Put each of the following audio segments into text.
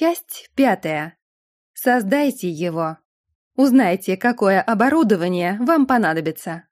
Часть пятая. Создайте его. Узнайте, какое оборудование вам понадобится.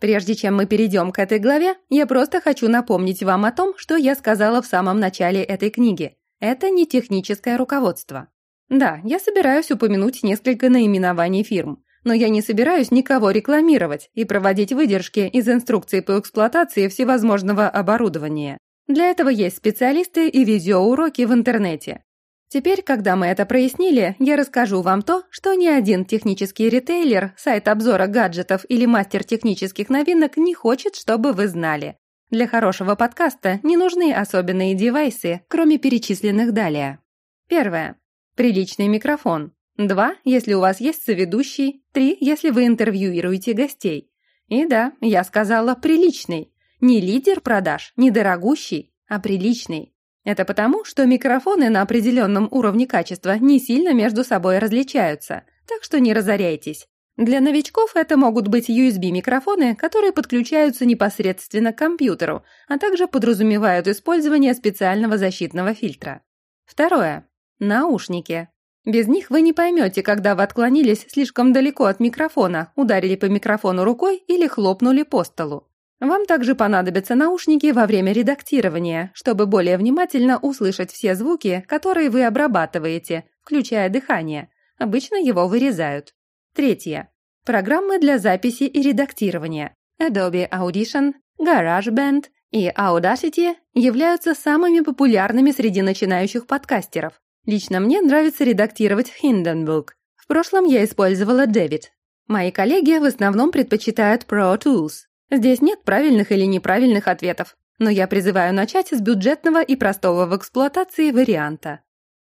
Прежде чем мы перейдем к этой главе, я просто хочу напомнить вам о том, что я сказала в самом начале этой книги. Это не техническое руководство. Да, я собираюсь упомянуть несколько наименований фирм, но я не собираюсь никого рекламировать и проводить выдержки из инструкций по эксплуатации всевозможного оборудования. Для этого есть специалисты и видеоуроки в интернете. Теперь, когда мы это прояснили, я расскажу вам то, что ни один технический ритейлер, сайт обзора гаджетов или мастер технических новинок не хочет, чтобы вы знали. Для хорошего подкаста не нужны особенные девайсы, кроме перечисленных далее. Первое. Приличный микрофон. Два, если у вас есть соведущий. Три, если вы интервьюируете гостей. И да, я сказала приличный. Не лидер продаж, не дорогущий, а приличный. Это потому, что микрофоны на определенном уровне качества не сильно между собой различаются, так что не разоряйтесь. Для новичков это могут быть USB-микрофоны, которые подключаются непосредственно к компьютеру, а также подразумевают использование специального защитного фильтра. Второе. Наушники. Без них вы не поймете, когда вы отклонились слишком далеко от микрофона, ударили по микрофону рукой или хлопнули по столу. Вам также понадобятся наушники во время редактирования, чтобы более внимательно услышать все звуки, которые вы обрабатываете, включая дыхание. Обычно его вырезают. Третье. Программы для записи и редактирования. Adobe Audition, GarageBand и Audacity являются самыми популярными среди начинающих подкастеров. Лично мне нравится редактировать Hindenburg. В прошлом я использовала David. Мои коллеги в основном предпочитают Pro Tools. Здесь нет правильных или неправильных ответов, но я призываю начать с бюджетного и простого в эксплуатации варианта.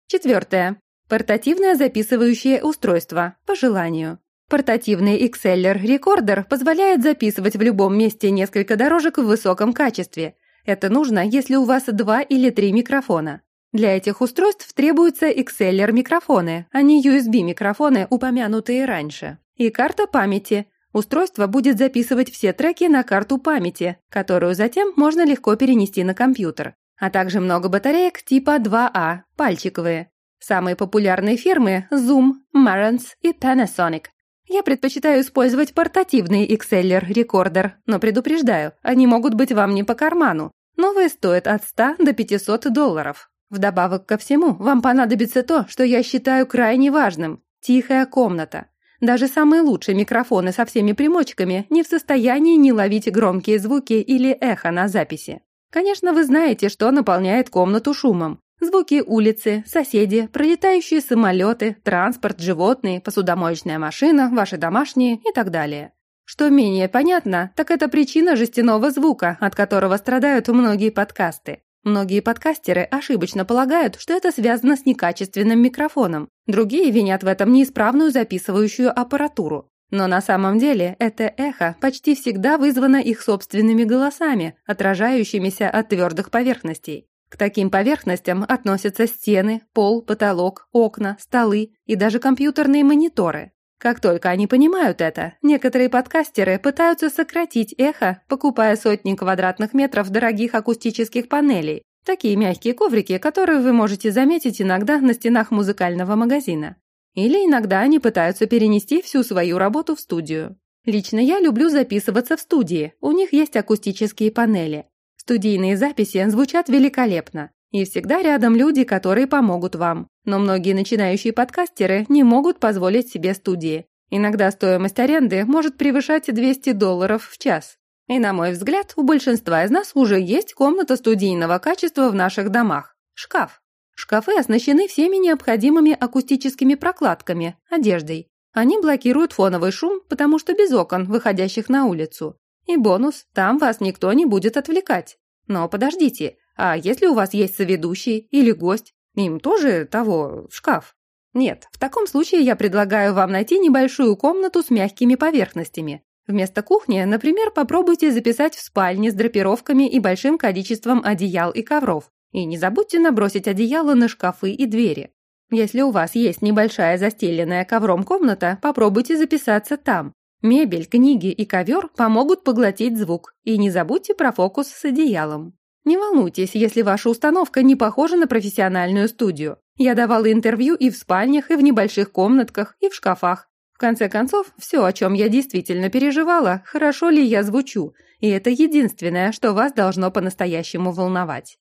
Четвертое. Портативное записывающее устройство, по желанию. Портативный XLR рекордер позволяет записывать в любом месте несколько дорожек в высоком качестве. Это нужно, если у вас два или три микрофона. Для этих устройств требуются XLR-микрофоны, а не USB-микрофоны, упомянутые раньше. И карта памяти, Устройство будет записывать все треки на карту памяти, которую затем можно легко перенести на компьютер, а также много батареек типа 2А, пальчиковые. Самые популярные фирмы – Zoom, Marantz и Panasonic. Я предпочитаю использовать портативный XLR-рекордер, но предупреждаю, они могут быть вам не по карману. Новые стоят от 100 до 500 долларов. Вдобавок ко всему, вам понадобится то, что я считаю крайне важным – тихая комната. Даже самые лучшие микрофоны со всеми примочками не в состоянии не ловить громкие звуки или эхо на записи. Конечно, вы знаете, что наполняет комнату шумом. Звуки улицы, соседи, пролетающие самолеты, транспорт, животные, посудомоечная машина, ваши домашние и так далее. Что менее понятно, так это причина жестяного звука, от которого страдают многие подкасты. Многие подкастеры ошибочно полагают, что это связано с некачественным микрофоном. Другие винят в этом неисправную записывающую аппаратуру. Но на самом деле это эхо почти всегда вызвано их собственными голосами, отражающимися от твердых поверхностей. К таким поверхностям относятся стены, пол, потолок, окна, столы и даже компьютерные мониторы. Как только они понимают это, некоторые подкастеры пытаются сократить эхо, покупая сотни квадратных метров дорогих акустических панелей, такие мягкие коврики, которые вы можете заметить иногда на стенах музыкального магазина. Или иногда они пытаются перенести всю свою работу в студию. Лично я люблю записываться в студии, у них есть акустические панели. Студийные записи звучат великолепно. И всегда рядом люди, которые помогут вам. Но многие начинающие подкастеры не могут позволить себе студии. Иногда стоимость аренды может превышать 200 долларов в час. И, на мой взгляд, у большинства из нас уже есть комната студийного качества в наших домах. Шкаф. Шкафы оснащены всеми необходимыми акустическими прокладками, одеждой. Они блокируют фоновый шум, потому что без окон, выходящих на улицу. И бонус, там вас никто не будет отвлекать. Но подождите, а если у вас есть соведущий или гость, им тоже того, шкаф? Нет, в таком случае я предлагаю вам найти небольшую комнату с мягкими поверхностями. Вместо кухни, например, попробуйте записать в спальне с драпировками и большим количеством одеял и ковров. И не забудьте набросить одеяло на шкафы и двери. Если у вас есть небольшая застеленная ковром комната, попробуйте записаться там. Мебель, книги и ковер помогут поглотить звук. И не забудьте про фокус с одеялом. Не волнуйтесь, если ваша установка не похожа на профессиональную студию. Я давала интервью и в спальнях, и в небольших комнатках, и в шкафах. В конце концов, все, о чем я действительно переживала, хорошо ли я звучу, и это единственное, что вас должно по-настоящему волновать.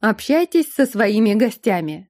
Общайтесь со своими гостями.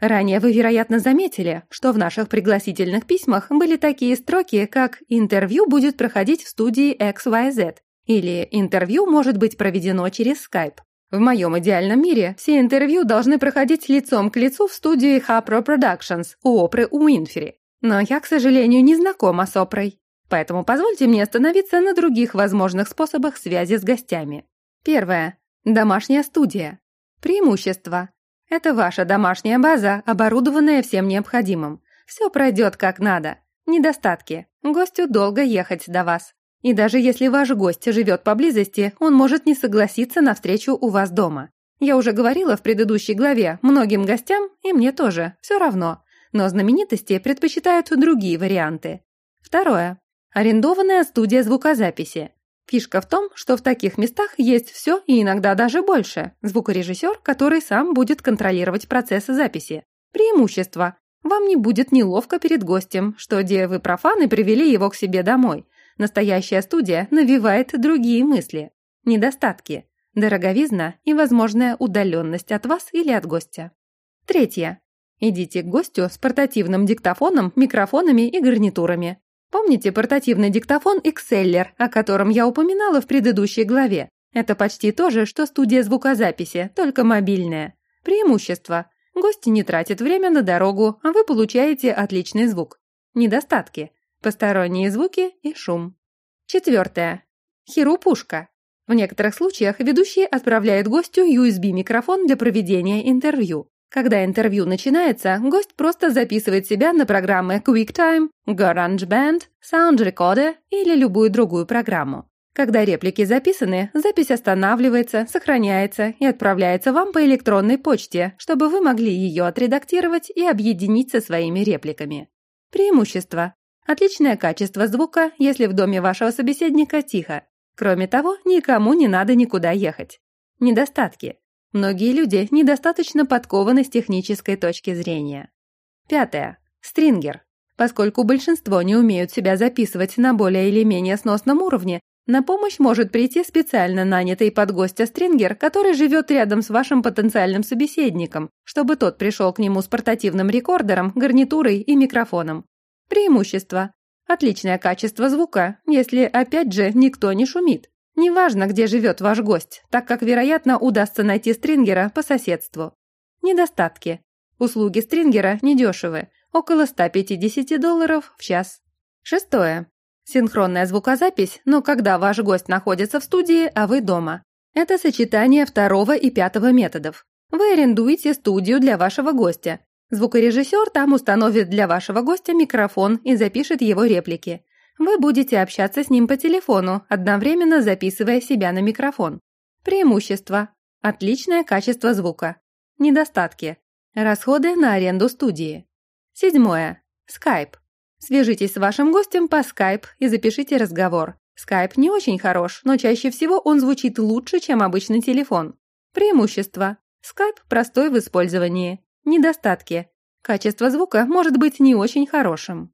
Ранее вы, вероятно, заметили, что в наших пригласительных письмах были такие строки, как «Интервью будет проходить в студии XYZ» или «Интервью может быть проведено через Skype». В моем идеальном мире все интервью должны проходить лицом к лицу в студии Hapro Productions у Опры Уинфри. Но я, к сожалению, не знакома с Опрой. Поэтому позвольте мне остановиться на других возможных способах связи с гостями. Первое. Домашняя студия. Преимущество. Это ваша домашняя база, оборудованная всем необходимым. Все пройдет как надо. Недостатки. Гостю долго ехать до вас. И даже если ваш гость живет поблизости, он может не согласиться на встречу у вас дома. Я уже говорила в предыдущей главе, многим гостям, и мне тоже, все равно. Но знаменитости предпочитают другие варианты. Второе. Арендованная студия звукозаписи. Фишка в том, что в таких местах есть все и иногда даже больше. Звукорежиссер, который сам будет контролировать процесс записи. Преимущество. Вам не будет неловко перед гостем, что где вы профаны привели его к себе домой. Настоящая студия навевает другие мысли. Недостатки. Дороговизна и возможная удаленность от вас или от гостя. Третье. Идите к гостю с портативным диктофоном, микрофонами и гарнитурами. Помните портативный диктофон Exceller, о котором я упоминала в предыдущей главе? Это почти то же, что студия звукозаписи, только мобильная. Преимущество. Гости не тратят время на дорогу, а вы получаете отличный звук. Недостатки посторонние звуки и шум. Четвертое. Хиру-пушка. В некоторых случаях ведущий отправляет гостю USB-микрофон для проведения интервью. Когда интервью начинается, гость просто записывает себя на программы QuickTime, GarageBand, Sound Recorder или любую другую программу. Когда реплики записаны, запись останавливается, сохраняется и отправляется вам по электронной почте, чтобы вы могли ее отредактировать и объединить со своими репликами. Преимущество. Отличное качество звука, если в доме вашего собеседника тихо. Кроме того, никому не надо никуда ехать. Недостатки. Многие люди недостаточно подкованы с технической точки зрения. Пятое. Стрингер. Поскольку большинство не умеют себя записывать на более или менее сносном уровне, на помощь может прийти специально нанятый под гостя стрингер, который живет рядом с вашим потенциальным собеседником, чтобы тот пришел к нему с портативным рекордером, гарнитурой и микрофоном. Преимущество. Отличное качество звука, если, опять же, никто не шумит. Неважно, где живет ваш гость, так как, вероятно, удастся найти стрингера по соседству. Недостатки. Услуги стрингера недешевы, около 150 долларов в час. Шестое. Синхронная звукозапись, но когда ваш гость находится в студии, а вы дома. Это сочетание второго и пятого методов. Вы арендуете студию для вашего гостя, Звукорежиссер там установит для вашего гостя микрофон и запишет его реплики. Вы будете общаться с ним по телефону, одновременно записывая себя на микрофон. Преимущества. Отличное качество звука. Недостатки. Расходы на аренду студии. Седьмое. Скайп. Свяжитесь с вашим гостем по скайп и запишите разговор. Скайп не очень хорош, но чаще всего он звучит лучше, чем обычный телефон. Преимущества. Скайп простой в использовании. Недостатки. Качество звука может быть не очень хорошим.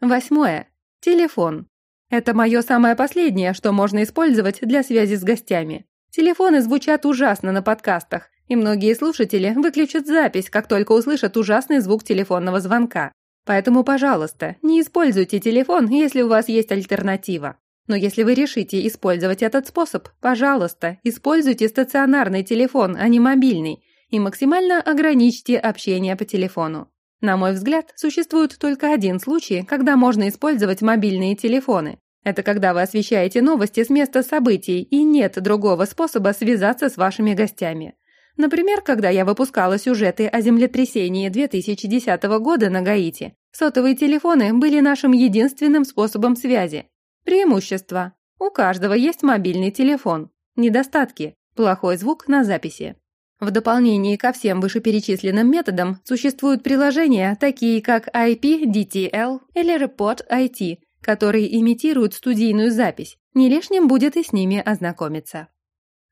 Восьмое. Телефон. Это мое самое последнее, что можно использовать для связи с гостями. Телефоны звучат ужасно на подкастах, и многие слушатели выключат запись, как только услышат ужасный звук телефонного звонка. Поэтому, пожалуйста, не используйте телефон, если у вас есть альтернатива. Но если вы решите использовать этот способ, пожалуйста, используйте стационарный телефон, а не мобильный, и максимально ограничьте общение по телефону. На мой взгляд, существует только один случай, когда можно использовать мобильные телефоны. Это когда вы освещаете новости с места событий и нет другого способа связаться с вашими гостями. Например, когда я выпускала сюжеты о землетрясении 2010 года на Гаити, сотовые телефоны были нашим единственным способом связи. Преимущества. У каждого есть мобильный телефон. Недостатки. Плохой звук на записи. В дополнение ко всем вышеперечисленным методам существуют приложения, такие как IP-DTL или Report IT, которые имитируют студийную запись. Не лишним будет и с ними ознакомиться.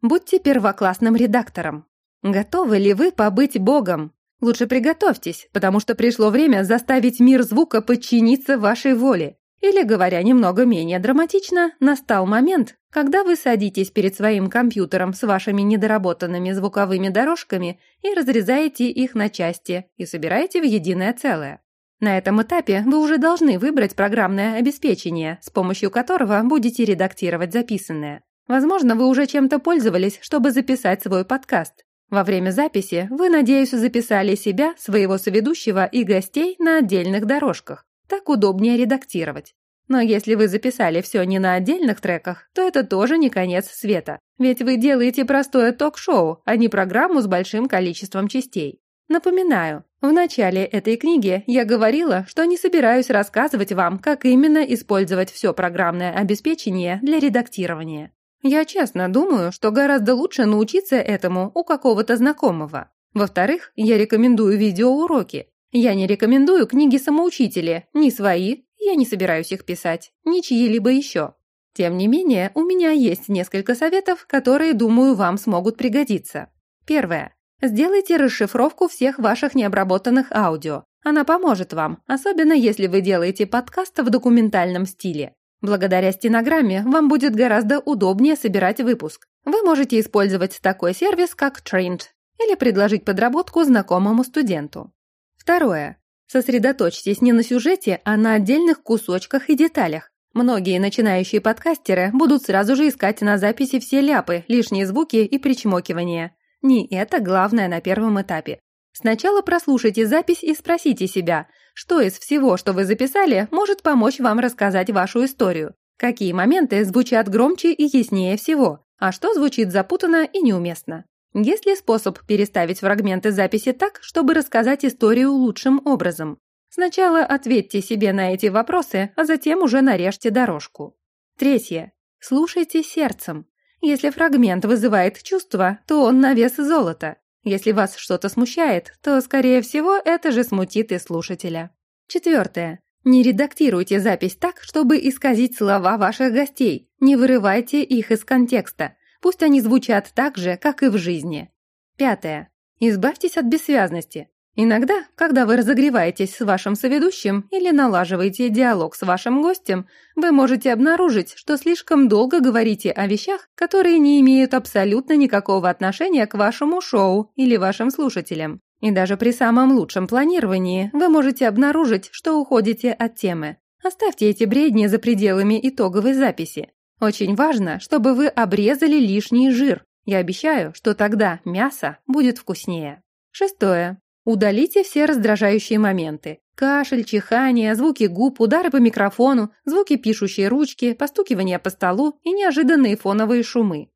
Будьте первоклассным редактором. Готовы ли вы побыть богом? Лучше приготовьтесь, потому что пришло время заставить мир звука подчиниться вашей воле. Или, говоря немного менее драматично, настал момент, когда вы садитесь перед своим компьютером с вашими недоработанными звуковыми дорожками и разрезаете их на части и собираете в единое целое. На этом этапе вы уже должны выбрать программное обеспечение, с помощью которого будете редактировать записанное. Возможно, вы уже чем-то пользовались, чтобы записать свой подкаст. Во время записи вы, надеюсь, записали себя, своего соведущего и гостей на отдельных дорожках. Так удобнее редактировать. Но если вы записали все не на отдельных треках, то это тоже не конец света. Ведь вы делаете простое ток-шоу, а не программу с большим количеством частей. Напоминаю, в начале этой книги я говорила, что не собираюсь рассказывать вам, как именно использовать все программное обеспечение для редактирования. Я честно думаю, что гораздо лучше научиться этому у какого-то знакомого. Во-вторых, я рекомендую видеоуроки. Я не рекомендую книги-самоучители, ни свои, я не собираюсь их писать, ни чьи-либо еще. Тем не менее, у меня есть несколько советов, которые, думаю, вам смогут пригодиться. Первое. Сделайте расшифровку всех ваших необработанных аудио. Она поможет вам, особенно если вы делаете подкаст в документальном стиле. Благодаря стенограмме вам будет гораздо удобнее собирать выпуск. Вы можете использовать такой сервис, как Trint, или предложить подработку знакомому студенту. Второе. Сосредоточьтесь не на сюжете, а на отдельных кусочках и деталях. Многие начинающие подкастеры будут сразу же искать на записи все ляпы, лишние звуки и причмокивания. Не это главное на первом этапе. Сначала прослушайте запись и спросите себя, что из всего, что вы записали, может помочь вам рассказать вашу историю. Какие моменты звучат громче и яснее всего, а что звучит запутанно и неуместно. Есть ли способ переставить фрагменты записи так, чтобы рассказать историю лучшим образом? Сначала ответьте себе на эти вопросы, а затем уже нарежьте дорожку. Третье. Слушайте сердцем. Если фрагмент вызывает чувство, то он на вес золота. Если вас что-то смущает, то, скорее всего, это же смутит и слушателя. Четвертое. Не редактируйте запись так, чтобы исказить слова ваших гостей. Не вырывайте их из контекста. Пусть они звучат так же, как и в жизни. Пятое. Избавьтесь от бессвязности. Иногда, когда вы разогреваетесь с вашим соведущим или налаживаете диалог с вашим гостем, вы можете обнаружить, что слишком долго говорите о вещах, которые не имеют абсолютно никакого отношения к вашему шоу или вашим слушателям. И даже при самом лучшем планировании вы можете обнаружить, что уходите от темы. Оставьте эти бредни за пределами итоговой записи. Очень важно, чтобы вы обрезали лишний жир. Я обещаю, что тогда мясо будет вкуснее. Шестое. Удалите все раздражающие моменты. Кашель, чихание, звуки губ, удары по микрофону, звуки пишущей ручки, постукивание по столу и неожиданные фоновые шумы.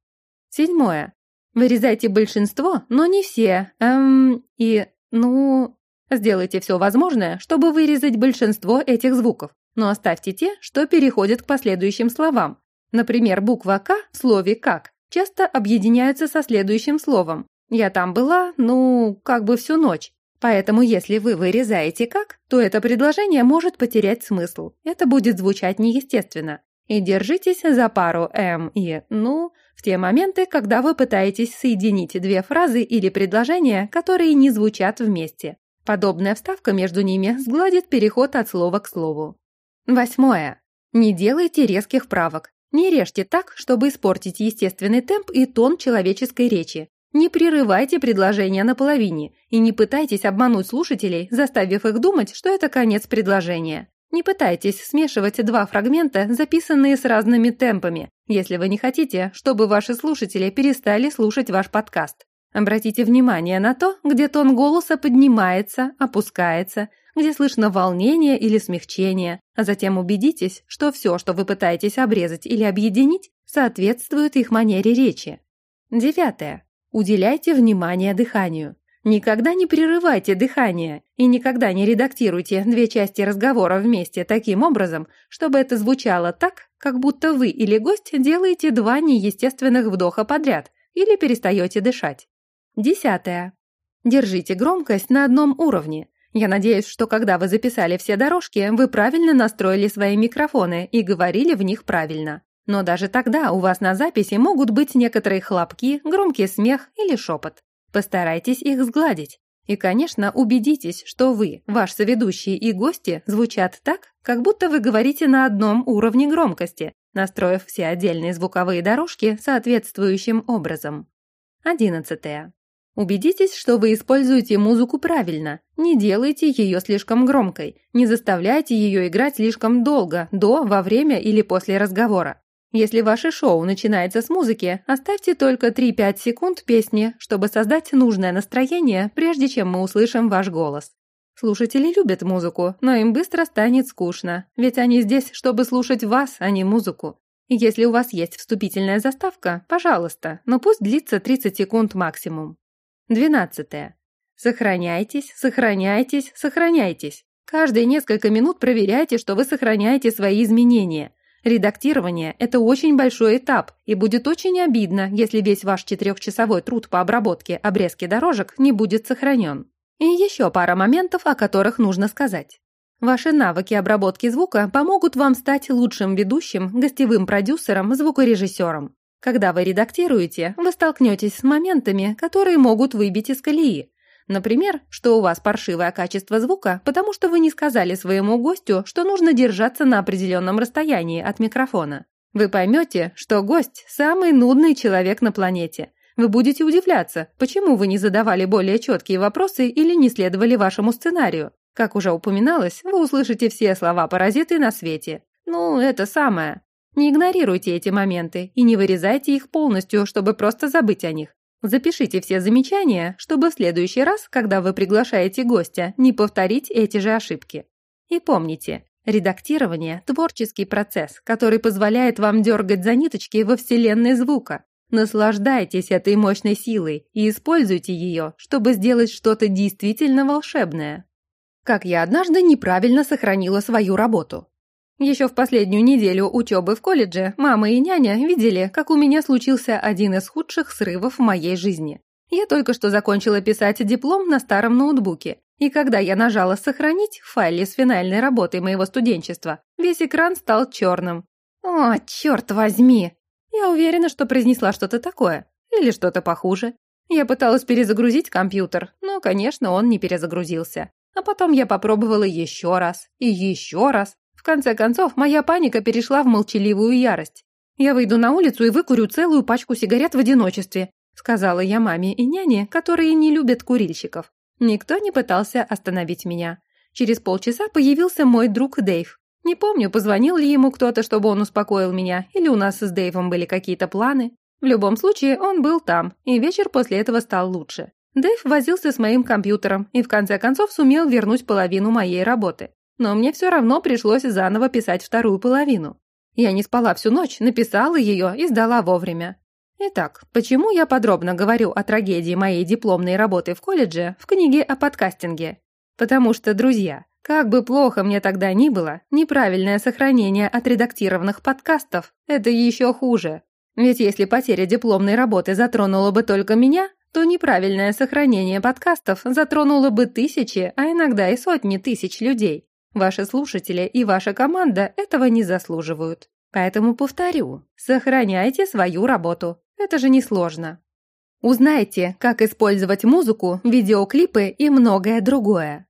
Седьмое. Вырезайте большинство, но не все. Эм, и, ну... Сделайте все возможное, чтобы вырезать большинство этих звуков, но оставьте те, что переходят к последующим словам. Например, буква «К» в слове «как» часто объединяются со следующим словом. Я там была, ну, как бы всю ночь. Поэтому если вы вырезаете «как», то это предложение может потерять смысл. Это будет звучать неестественно. И держитесь за пару «м» и «ну» в те моменты, когда вы пытаетесь соединить две фразы или предложения, которые не звучат вместе. Подобная вставка между ними сгладит переход от слова к слову. Восьмое. Не делайте резких правок. Не режьте так, чтобы испортить естественный темп и тон человеческой речи. Не прерывайте предложение наполовине и не пытайтесь обмануть слушателей, заставив их думать, что это конец предложения. Не пытайтесь смешивать два фрагмента, записанные с разными темпами, если вы не хотите, чтобы ваши слушатели перестали слушать ваш подкаст. Обратите внимание на то, где тон голоса поднимается, опускается, где слышно волнение или смягчение, а затем убедитесь, что все, что вы пытаетесь обрезать или объединить, соответствует их манере речи. Девятое. Уделяйте внимание дыханию. Никогда не прерывайте дыхание и никогда не редактируйте две части разговора вместе таким образом, чтобы это звучало так, как будто вы или гость делаете два неестественных вдоха подряд или перестаете дышать. Десятое. Держите громкость на одном уровне. Я надеюсь, что когда вы записали все дорожки, вы правильно настроили свои микрофоны и говорили в них правильно. Но даже тогда у вас на записи могут быть некоторые хлопки, громкий смех или шепот. Постарайтесь их сгладить. И, конечно, убедитесь, что вы, ваш соведущий и гости звучат так, как будто вы говорите на одном уровне громкости, настроив все отдельные звуковые дорожки соответствующим образом. Одиннадцатое. Убедитесь, что вы используете музыку правильно. Не делайте ее слишком громкой. Не заставляйте ее играть слишком долго, до, во время или после разговора. Если ваше шоу начинается с музыки, оставьте только 3-5 секунд песни, чтобы создать нужное настроение, прежде чем мы услышим ваш голос. Слушатели любят музыку, но им быстро станет скучно, ведь они здесь, чтобы слушать вас, а не музыку. Если у вас есть вступительная заставка, пожалуйста, но пусть длится 30 секунд максимум. 12. Сохраняйтесь, сохраняйтесь, сохраняйтесь. Каждые несколько минут проверяйте, что вы сохраняете свои изменения. Редактирование – это очень большой этап, и будет очень обидно, если весь ваш четырехчасовой труд по обработке обрезки дорожек не будет сохранен. И еще пара моментов, о которых нужно сказать. Ваши навыки обработки звука помогут вам стать лучшим ведущим, гостевым продюсером, звукорежиссером. Когда вы редактируете, вы столкнетесь с моментами, которые могут выбить из колеи. Например, что у вас паршивое качество звука, потому что вы не сказали своему гостю, что нужно держаться на определенном расстоянии от микрофона. Вы поймете, что гость – самый нудный человек на планете. Вы будете удивляться, почему вы не задавали более четкие вопросы или не следовали вашему сценарию. Как уже упоминалось, вы услышите все слова-паразиты на свете. Ну, это самое. Не игнорируйте эти моменты и не вырезайте их полностью, чтобы просто забыть о них. Запишите все замечания, чтобы в следующий раз, когда вы приглашаете гостя, не повторить эти же ошибки. И помните, редактирование – творческий процесс, который позволяет вам дергать за ниточки во вселенной звука. Наслаждайтесь этой мощной силой и используйте ее, чтобы сделать что-то действительно волшебное. Как я однажды неправильно сохранила свою работу. Еще в последнюю неделю учебы в колледже мама и няня видели, как у меня случился один из худших срывов в моей жизни. Я только что закончила писать диплом на старом ноутбуке, и когда я нажала «Сохранить» в файле с финальной работой моего студенчества, весь экран стал черным. О, черт возьми! Я уверена, что произнесла что-то такое. Или что-то похуже. Я пыталась перезагрузить компьютер, но, конечно, он не перезагрузился. А потом я попробовала еще раз и еще раз, конце концов, моя паника перешла в молчаливую ярость. «Я выйду на улицу и выкурю целую пачку сигарет в одиночестве», сказала я маме и няне, которые не любят курильщиков. Никто не пытался остановить меня. Через полчаса появился мой друг Дэйв. Не помню, позвонил ли ему кто-то, чтобы он успокоил меня, или у нас с Дэйвом были какие-то планы. В любом случае, он был там, и вечер после этого стал лучше. Дэйв возился с моим компьютером и в конце концов сумел вернуть половину моей работы. Но мне все равно пришлось заново писать вторую половину. Я не спала всю ночь, написала ее и сдала вовремя. Итак, почему я подробно говорю о трагедии моей дипломной работы в колледже в книге о подкастинге? Потому что, друзья, как бы плохо мне тогда ни было, неправильное сохранение отредактированных подкастов – это еще хуже. Ведь если потеря дипломной работы затронула бы только меня, то неправильное сохранение подкастов затронуло бы тысячи, а иногда и сотни тысяч людей. Ваши слушатели и ваша команда этого не заслуживают. Поэтому повторю, сохраняйте свою работу. Это же несложно. Узнайте, как использовать музыку, видеоклипы и многое другое.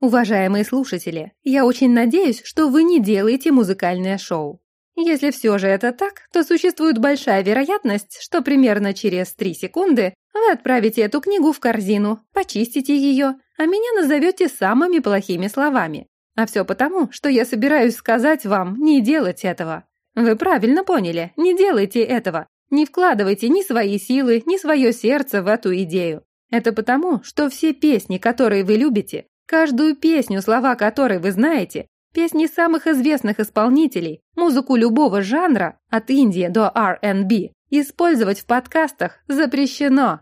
Уважаемые слушатели, я очень надеюсь, что вы не делаете музыкальное шоу. Если все же это так, то существует большая вероятность, что примерно через 3 секунды вы отправите эту книгу в корзину, почистите ее, а меня назовете самыми плохими словами. А все потому, что я собираюсь сказать вам не делать этого. Вы правильно поняли, не делайте этого. Не вкладывайте ни свои силы, ни свое сердце в эту идею. Это потому, что все песни, которые вы любите, каждую песню, слова которой вы знаете, песни самых известных исполнителей, музыку любого жанра, от Индии до R&B, использовать в подкастах запрещено.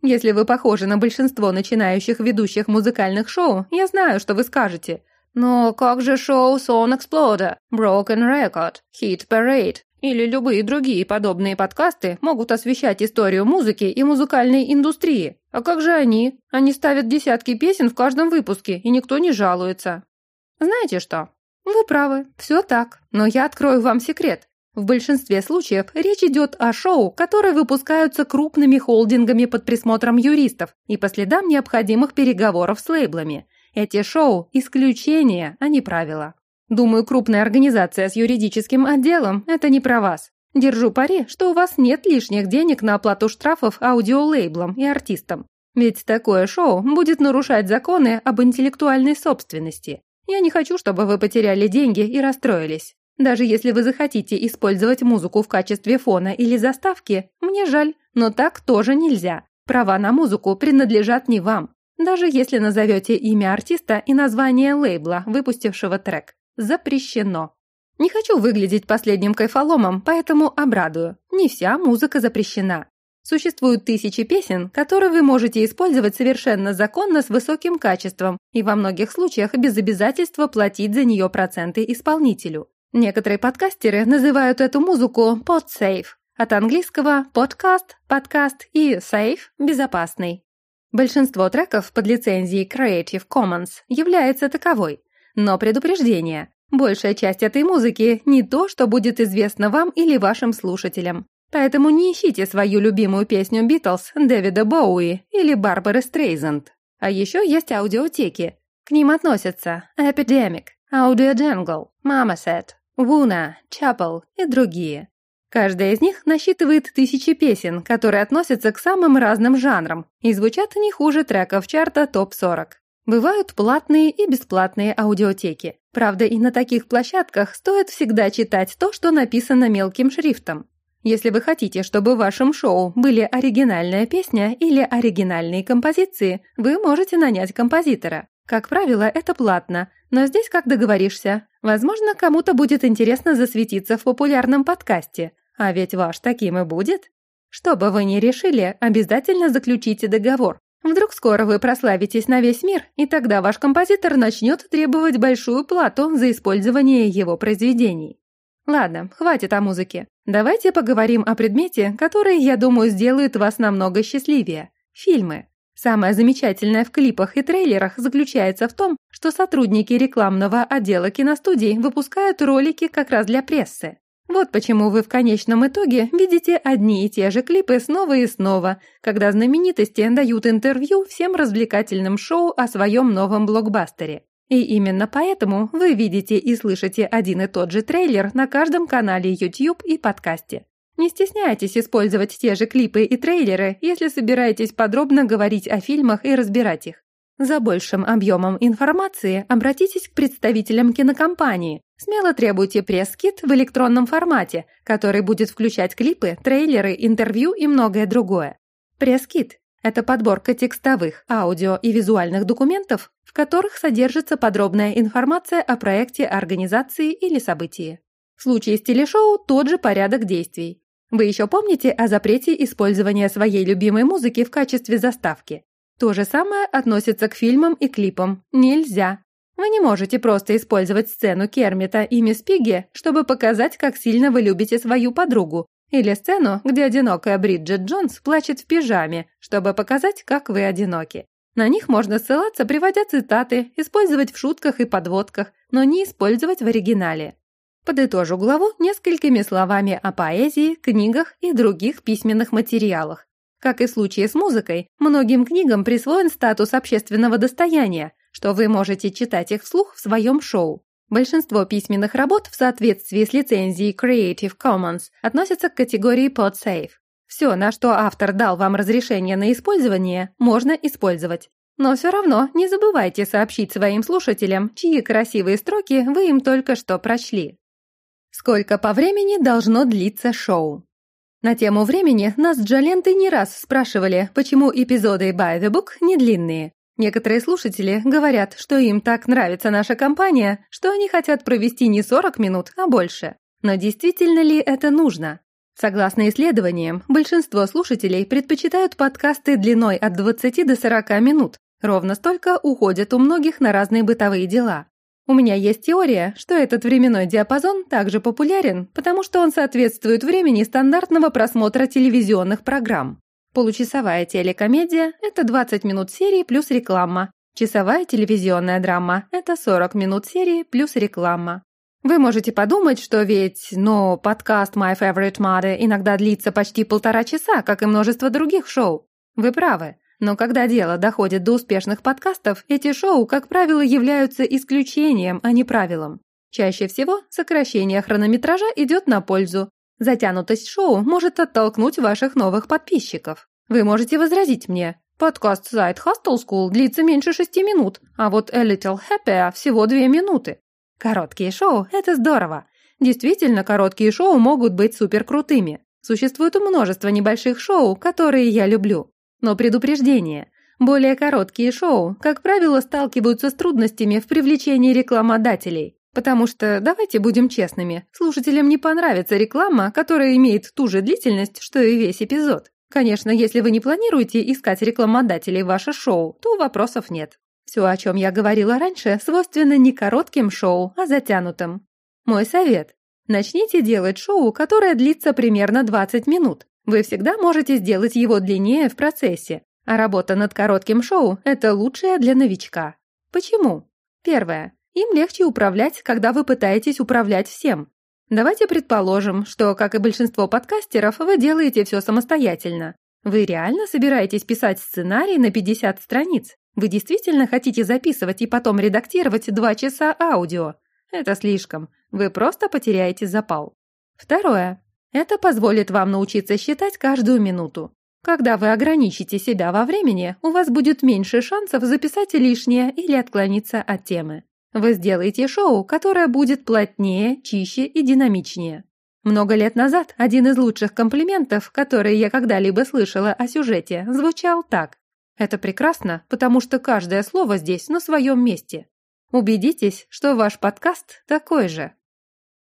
Если вы похожи на большинство начинающих ведущих музыкальных шоу, я знаю, что вы скажете – но как же шоу Song Exploder, Broken Record, Hit Parade или любые другие подобные подкасты могут освещать историю музыки и музыкальной индустрии? А как же они? Они ставят десятки песен в каждом выпуске, и никто не жалуется. Знаете что? Вы правы, все так, но я открою вам секрет. В большинстве случаев речь идет о шоу, которые выпускаются крупными холдингами под присмотром юристов и по следам необходимых переговоров с лейблами. Эти шоу – исключение, а не правило. Думаю, крупная организация с юридическим отделом – это не про вас. Держу пари, что у вас нет лишних денег на оплату штрафов аудиолейблам и артистам. Ведь такое шоу будет нарушать законы об интеллектуальной собственности. Я не хочу, чтобы вы потеряли деньги и расстроились. Даже если вы захотите использовать музыку в качестве фона или заставки, мне жаль, но так тоже нельзя. Права на музыку принадлежат не вам, даже если назовете имя артиста и название лейбла, выпустившего трек. Запрещено. Не хочу выглядеть последним кайфоломом, поэтому обрадую. Не вся музыка запрещена. Существуют тысячи песен, которые вы можете использовать совершенно законно с высоким качеством и во многих случаях без обязательства платить за нее проценты исполнителю. Некоторые подкастеры называют эту музыку «подсейф», от английского «подкаст», «подкаст» и «safe» – «безопасный». Большинство треков под лицензией Creative Commons является таковой. Но предупреждение – большая часть этой музыки не то, что будет известно вам или вашим слушателям. Поэтому не ищите свою любимую песню Битлз, Дэвида Боуи или Барбары Стрейзенд. А еще есть аудиотеки. К ним относятся Epidemic, Audio Jungle, Mama Said, Вуна, Чапел и другие. Каждая из них насчитывает тысячи песен, которые относятся к самым разным жанрам и звучат не хуже треков чарта ТОП-40. Бывают платные и бесплатные аудиотеки. Правда, и на таких площадках стоит всегда читать то, что написано мелким шрифтом. Если вы хотите, чтобы в вашем шоу были оригинальная песня или оригинальные композиции, вы можете нанять композитора. Как правило, это платно, но здесь как договоришься. Возможно, кому-то будет интересно засветиться в популярном подкасте, а ведь ваш таким и будет. Что бы вы ни решили, обязательно заключите договор. Вдруг скоро вы прославитесь на весь мир, и тогда ваш композитор начнет требовать большую плату за использование его произведений. Ладно, хватит о музыке. Давайте поговорим о предмете, который, я думаю, сделает вас намного счастливее. Фильмы. Самое замечательное в клипах и трейлерах заключается в том, что сотрудники рекламного отдела киностудий выпускают ролики как раз для прессы. Вот почему вы в конечном итоге видите одни и те же клипы снова и снова, когда знаменитости дают интервью всем развлекательным шоу о своем новом блокбастере. И именно поэтому вы видите и слышите один и тот же трейлер на каждом канале YouTube и подкасте. Не стесняйтесь использовать те же клипы и трейлеры, если собираетесь подробно говорить о фильмах и разбирать их. За большим объемом информации обратитесь к представителям кинокомпании. Смело требуйте пресс-кит в электронном формате, который будет включать клипы, трейлеры, интервью и многое другое. Пресс-кит – это подборка текстовых, аудио и визуальных документов, в которых содержится подробная информация о проекте, организации или событии. В случае с телешоу тот же порядок действий. Вы еще помните о запрете использования своей любимой музыки в качестве заставки? То же самое относится к фильмам и клипам. Нельзя. Вы не можете просто использовать сцену Кермита и Мисс Пигги, чтобы показать, как сильно вы любите свою подругу, или сцену, где одинокая Бриджит Джонс плачет в пижаме, чтобы показать, как вы одиноки. На них можно ссылаться, приводя цитаты, использовать в шутках и подводках, но не использовать в оригинале. Подытожу главу несколькими словами о поэзии, книгах и других письменных материалах. Как и в случае с музыкой, многим книгам присвоен статус общественного достояния, что вы можете читать их вслух в своем шоу. Большинство письменных работ в соответствии с лицензией Creative Commons относятся к категории PodSafe. Все, на что автор дал вам разрешение на использование, можно использовать. Но все равно не забывайте сообщить своим слушателям, чьи красивые строки вы им только что прочли. Сколько по времени должно длиться шоу? На тему времени нас Джаленты не раз спрашивали, почему эпизоды By the Book не длинные. Некоторые слушатели говорят, что им так нравится наша компания, что они хотят провести не 40 минут, а больше. Но действительно ли это нужно? Согласно исследованиям, большинство слушателей предпочитают подкасты длиной от 20 до 40 минут. Ровно столько уходят у многих на разные бытовые дела. У меня есть теория, что этот временной диапазон также популярен, потому что он соответствует времени стандартного просмотра телевизионных программ. Получасовая телекомедия – это 20 минут серии плюс реклама. Часовая телевизионная драма – это 40 минут серии плюс реклама. Вы можете подумать, что ведь, но подкаст My Favorite Mother иногда длится почти полтора часа, как и множество других шоу. Вы правы. Но когда дело доходит до успешных подкастов, эти шоу, как правило, являются исключением, а не правилом. Чаще всего сокращение хронометража идет на пользу. Затянутость шоу может оттолкнуть ваших новых подписчиков. Вы можете возразить мне, подкаст сайт Hustle School длится меньше шести минут, а вот A Little Happier всего две минуты. Короткие шоу – это здорово. Действительно, короткие шоу могут быть суперкрутыми. Существует множество небольших шоу, которые я люблю. Но предупреждение. Более короткие шоу, как правило, сталкиваются с трудностями в привлечении рекламодателей. Потому что, давайте будем честными, слушателям не понравится реклама, которая имеет ту же длительность, что и весь эпизод. Конечно, если вы не планируете искать рекламодателей в ваше шоу, то вопросов нет. Все, о чем я говорила раньше, свойственно не коротким шоу, а затянутым. Мой совет. Начните делать шоу, которое длится примерно 20 минут. Вы всегда можете сделать его длиннее в процессе. А работа над коротким шоу – это лучшее для новичка. Почему? Первое. Им легче управлять, когда вы пытаетесь управлять всем. Давайте предположим, что, как и большинство подкастеров, вы делаете все самостоятельно. Вы реально собираетесь писать сценарий на 50 страниц? Вы действительно хотите записывать и потом редактировать два часа аудио? Это слишком. Вы просто потеряете запал. Второе. Это позволит вам научиться считать каждую минуту. Когда вы ограничите себя во времени, у вас будет меньше шансов записать лишнее или отклониться от темы. Вы сделаете шоу, которое будет плотнее, чище и динамичнее. Много лет назад один из лучших комплиментов, которые я когда-либо слышала о сюжете, звучал так. Это прекрасно, потому что каждое слово здесь на своем месте. Убедитесь, что ваш подкаст такой же.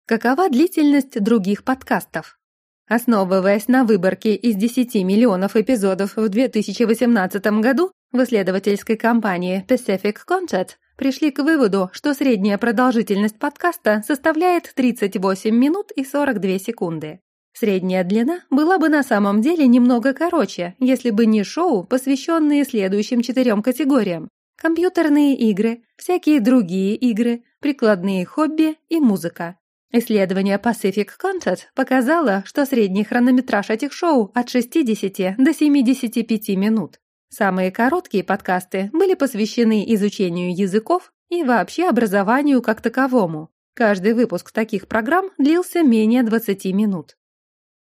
Какова длительность других подкастов? Основываясь на выборке из 10 миллионов эпизодов в 2018 году в исследовательской компании Pacific Content пришли к выводу, что средняя продолжительность подкаста составляет 38 минут и 42 секунды. Средняя длина была бы на самом деле немного короче, если бы не шоу, посвященные следующим четырем категориям. Компьютерные игры, всякие другие игры, прикладные хобби и музыка. Исследование Pacific Content показало, что средний хронометраж этих шоу от 60 до 75 минут. Самые короткие подкасты были посвящены изучению языков и вообще образованию как таковому. Каждый выпуск таких программ длился менее 20 минут.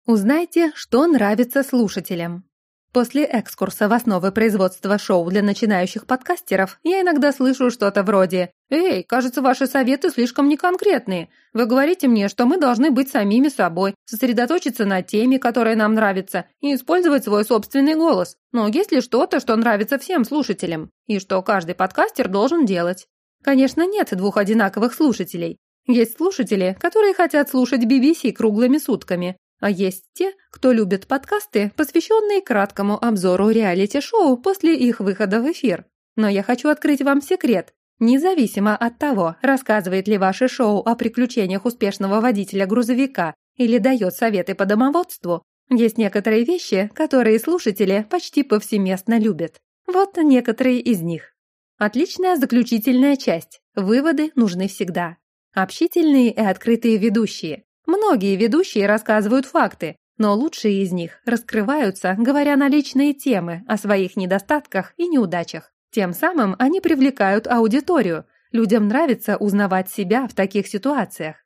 Узнайте, что нравится слушателям. После экскурса в основы производства шоу для начинающих подкастеров я иногда слышу что-то вроде «Эй, кажется, ваши советы слишком неконкретные. Вы говорите мне, что мы должны быть самими собой, сосредоточиться на теме, которая нам нравится, и использовать свой собственный голос. Но есть ли что-то, что нравится всем слушателям, и что каждый подкастер должен делать?» Конечно, нет двух одинаковых слушателей. Есть слушатели, которые хотят слушать BBC круглыми сутками, а есть те, кто любит подкасты, посвященные краткому обзору реалити-шоу после их выхода в эфир. Но я хочу открыть вам секрет. Независимо от того, рассказывает ли ваше шоу о приключениях успешного водителя грузовика или дает советы по домоводству, есть некоторые вещи, которые слушатели почти повсеместно любят. Вот некоторые из них. Отличная заключительная часть. Выводы нужны всегда. Общительные и открытые ведущие. Многие ведущие рассказывают факты, но лучшие из них раскрываются, говоря на личные темы о своих недостатках и неудачах. Тем самым они привлекают аудиторию. Людям нравится узнавать себя в таких ситуациях.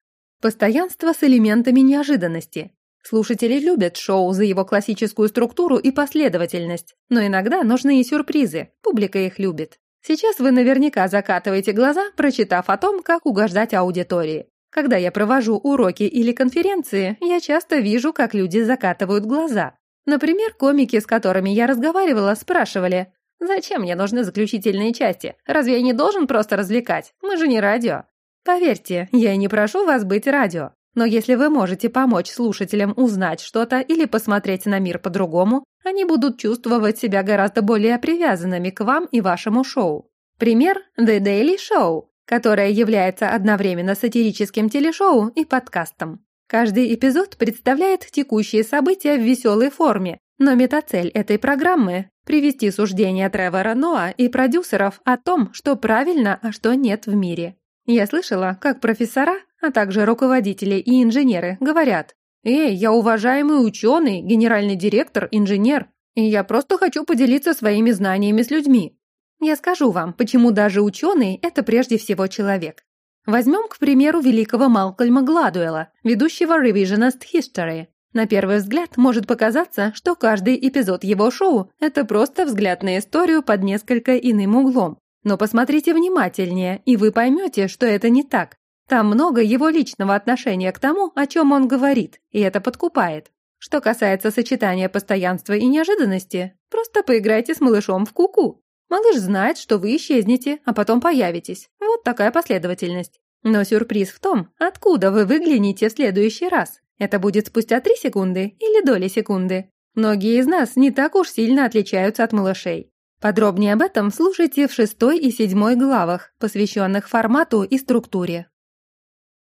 Постоянство с элементами неожиданности. Слушатели любят шоу за его классическую структуру и последовательность, но иногда нужны и сюрпризы, публика их любит. Сейчас вы наверняка закатываете глаза, прочитав о том, как угождать аудитории. Когда я провожу уроки или конференции, я часто вижу, как люди закатывают глаза. Например, комики, с которыми я разговаривала, спрашивали, «Зачем мне нужны заключительные части? Разве я не должен просто развлекать? Мы же не радио». Поверьте, я не прошу вас быть радио. Но если вы можете помочь слушателям узнать что-то или посмотреть на мир по-другому, они будут чувствовать себя гораздо более привязанными к вам и вашему шоу. Пример The Daily Show которое является одновременно сатирическим телешоу и подкастом. Каждый эпизод представляет текущие события в веселой форме, но метацель этой программы – привести суждения Тревора Ноа и продюсеров о том, что правильно, а что нет в мире. Я слышала, как профессора, а также руководители и инженеры говорят «Эй, я уважаемый ученый, генеральный директор, инженер, и я просто хочу поделиться своими знаниями с людьми». Я скажу вам, почему даже ученый – это прежде всего человек. Возьмем, к примеру, великого Малкольма Гладуэлла, ведущего Revisionist History. На первый взгляд может показаться, что каждый эпизод его шоу – это просто взгляд на историю под несколько иным углом. Но посмотрите внимательнее, и вы поймете, что это не так. Там много его личного отношения к тому, о чем он говорит, и это подкупает. Что касается сочетания постоянства и неожиданности, просто поиграйте с малышом в куку. -ку. Малыш знает, что вы исчезнете, а потом появитесь. Вот такая последовательность. Но сюрприз в том, откуда вы выглянете в следующий раз. Это будет спустя 3 секунды или доли секунды. Многие из нас не так уж сильно отличаются от малышей. Подробнее об этом слушайте в шестой и седьмой главах, посвященных формату и структуре.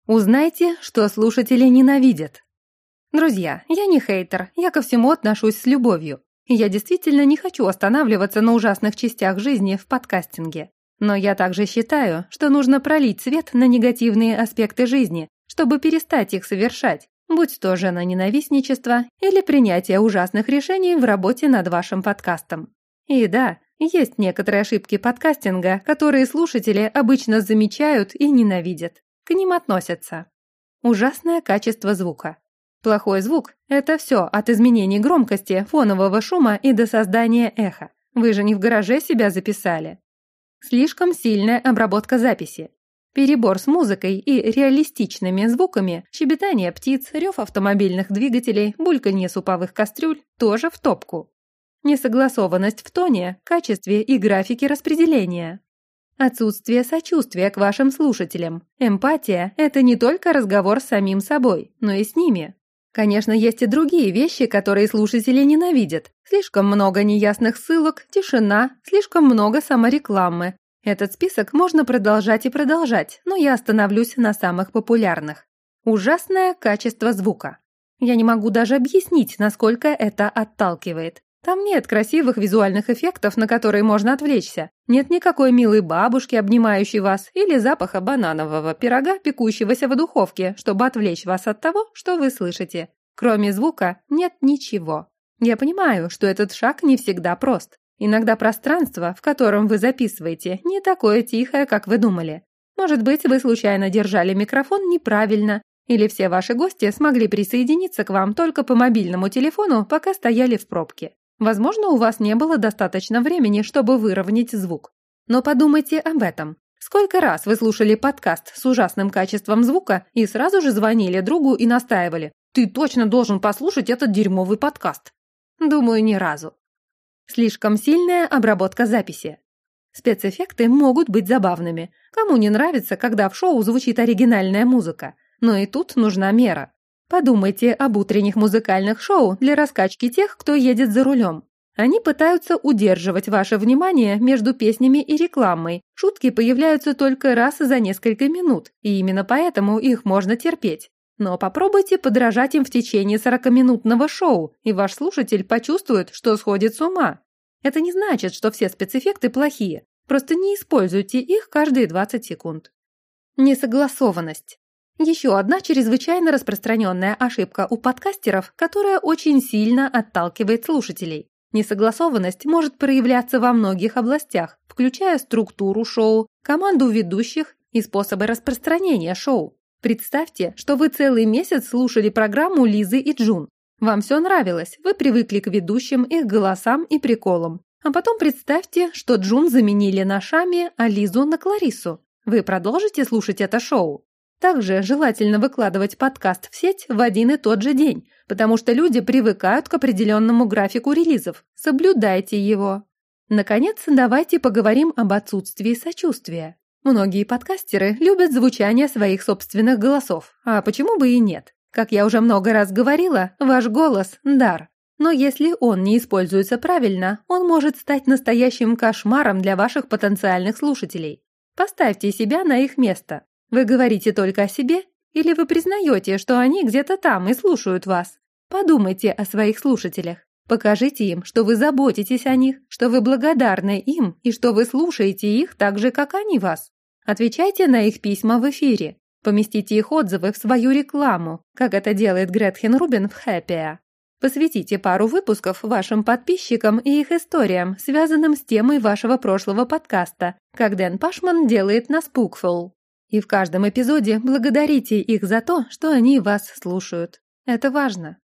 Узнайте, что слушатели ненавидят. Друзья, я не хейтер, я ко всему отношусь с любовью. Я действительно не хочу останавливаться на ужасных частях жизни в подкастинге. Но я также считаю, что нужно пролить свет на негативные аспекты жизни, чтобы перестать их совершать, будь то жена-ненавистничество или принятие ужасных решений в работе над вашим подкастом. И да, есть некоторые ошибки подкастинга, которые слушатели обычно замечают и ненавидят. К ним относятся ужасное качество звука, Плохой звук – это все от изменений громкости, фонового шума и до создания эха. Вы же не в гараже себя записали. Слишком сильная обработка записи. Перебор с музыкой и реалистичными звуками, щебетание птиц, рев автомобильных двигателей, бульканье суповых кастрюль – тоже в топку. Несогласованность в тоне, качестве и графике распределения. Отсутствие сочувствия к вашим слушателям. Эмпатия – это не только разговор с самим собой, но и с ними. Конечно, есть и другие вещи, которые слушатели ненавидят. Слишком много неясных ссылок, тишина, слишком много саморекламы. Этот список можно продолжать и продолжать, но я остановлюсь на самых популярных. Ужасное качество звука. Я не могу даже объяснить, насколько это отталкивает. Там нет красивых визуальных эффектов, на которые можно отвлечься. Нет никакой милой бабушки, обнимающей вас, или запаха бананового пирога, пекущегося в духовке, чтобы отвлечь вас от того, что вы слышите. Кроме звука нет ничего. Я понимаю, что этот шаг не всегда прост. Иногда пространство, в котором вы записываете, не такое тихое, как вы думали. Может быть, вы случайно держали микрофон неправильно, или все ваши гости смогли присоединиться к вам только по мобильному телефону, пока стояли в пробке. Возможно, у вас не было достаточно времени, чтобы выровнять звук. Но подумайте об этом. Сколько раз вы слушали подкаст с ужасным качеством звука и сразу же звонили другу и настаивали «Ты точно должен послушать этот дерьмовый подкаст?» Думаю, ни разу. Слишком сильная обработка записи. Спецэффекты могут быть забавными. Кому не нравится, когда в шоу звучит оригинальная музыка. Но и тут нужна мера. Подумайте об утренних музыкальных шоу для раскачки тех, кто едет за рулем. Они пытаются удерживать ваше внимание между песнями и рекламой. Шутки появляются только раз за несколько минут, и именно поэтому их можно терпеть. Но попробуйте подражать им в течение 40-минутного шоу, и ваш слушатель почувствует, что сходит с ума. Это не значит, что все спецэффекты плохие. Просто не используйте их каждые 20 секунд. Несогласованность. Еще одна чрезвычайно распространенная ошибка у подкастеров, которая очень сильно отталкивает слушателей. Несогласованность может проявляться во многих областях, включая структуру шоу, команду ведущих и способы распространения шоу. Представьте, что вы целый месяц слушали программу Лизы и Джун. Вам все нравилось, вы привыкли к ведущим, их голосам и приколам. А потом представьте, что Джун заменили на Шами, а Лизу на Кларису. Вы продолжите слушать это шоу? Также желательно выкладывать подкаст в сеть в один и тот же день, потому что люди привыкают к определенному графику релизов. Соблюдайте его. Наконец, давайте поговорим об отсутствии сочувствия. Многие подкастеры любят звучание своих собственных голосов, а почему бы и нет? Как я уже много раз говорила, ваш голос – дар. Но если он не используется правильно, он может стать настоящим кошмаром для ваших потенциальных слушателей. Поставьте себя на их место. Вы говорите только о себе? Или вы признаете, что они где-то там и слушают вас? Подумайте о своих слушателях. Покажите им, что вы заботитесь о них, что вы благодарны им и что вы слушаете их так же, как они вас. Отвечайте на их письма в эфире. Поместите их отзывы в свою рекламу, как это делает Гретхен Рубин в Хэппиа. Посвятите пару выпусков вашим подписчикам и их историям, связанным с темой вашего прошлого подкаста, как Дэн Пашман делает на Спукфул. И в каждом эпизоде благодарите их за то, что они вас слушают. Это важно.